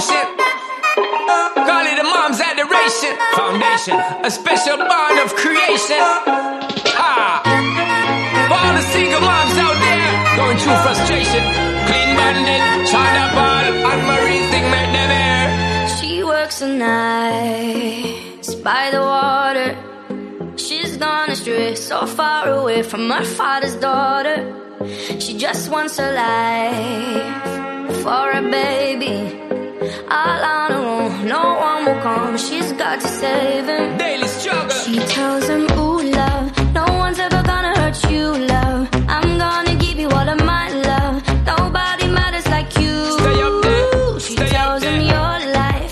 emotion. Call it a mom's adoration. Foundation, a special bond of creation. Ha! For all the single moms out there going through frustration. Clean bandit, Sean Paul, and Marie thing make them air. She works the nights by the water. She's gone astray, so far away from her father's daughter. She just wants a life for a baby. All on her own, no one will come. She's got to save him. Daily struggle. She tells him, Ooh, love, no one's ever gonna hurt you, love. I'm gonna give you all of my love. Nobody matters like you. Stay up there, She stay up tells him. Your life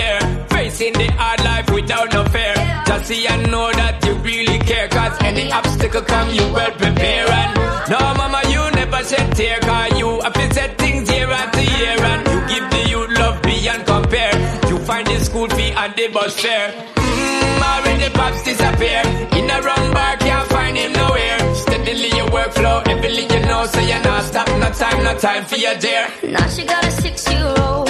there? Facing the hard life without no fear. Just see and know that you really care. Cause any obstacle come, you well prepare. And no, mama, you never said tear. Cause you have to set things year after year. And you give the youth love beyond compare. You find the school fee and the bus fare. Mmm, already pops disappear. In a run bar, can't find him nowhere. Steadily your workflow, everything you know, so you're not stop. No time, no time for your dear. Now she got a six-year-old trying